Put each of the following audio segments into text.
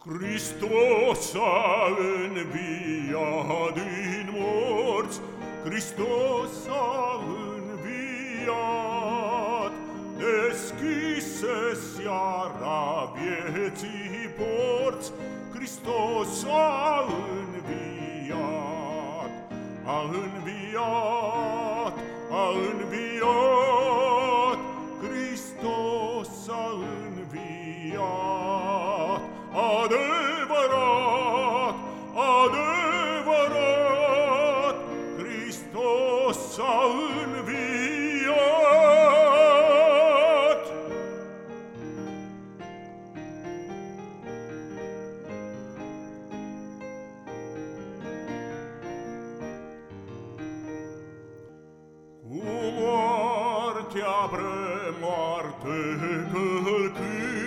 Christos a înviat din morți, Christos a înviat, Deschise seara vieții porți, Christos a înviat, a înviat, a înviat. adevărat, adevărat, Hristos s-a înviat. Cu moartea pre moarte călcând,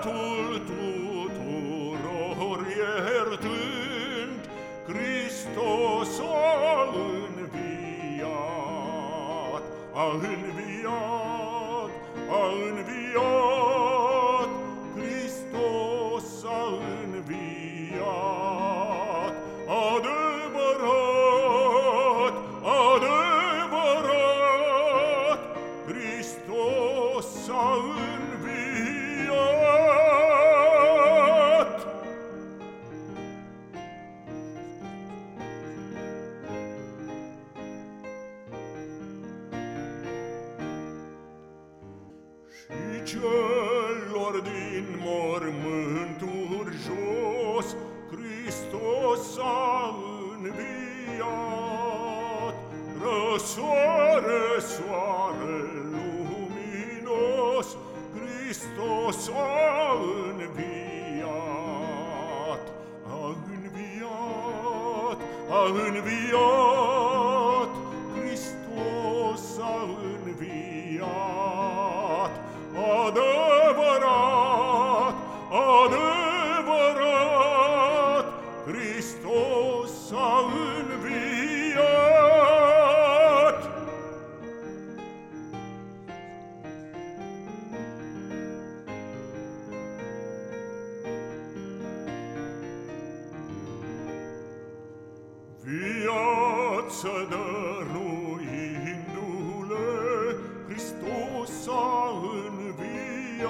păcatul tuturor iertând, Hristos a înviat, a înviat, a înviat. celor din mormânturi jos, Hristos a înviat. Răsoare, soare luminos, Hristos a înviat, a înviat, a înviat. Viață dăruindu-le, Hristos a înviat,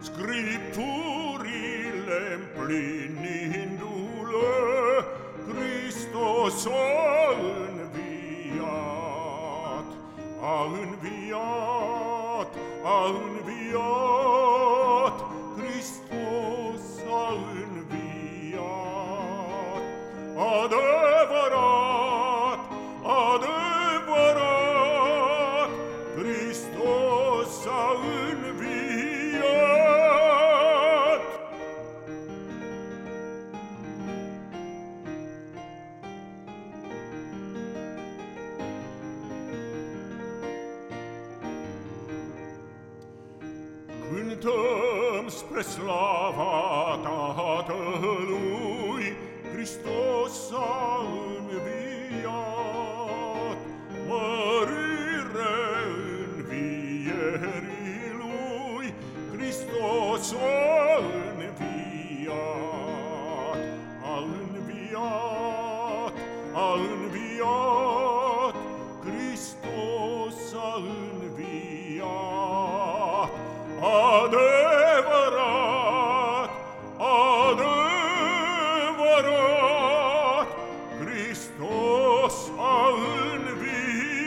Scripturile împlinindu-le, Hristos a înviat, a înviat, a înviat, cântăm spre slava Tatălui, Hristos a înviat, mărire învierii Lui, Hristos a înviat, a înviat, a înviat. adevărat, adevărat, Hristos a înviat.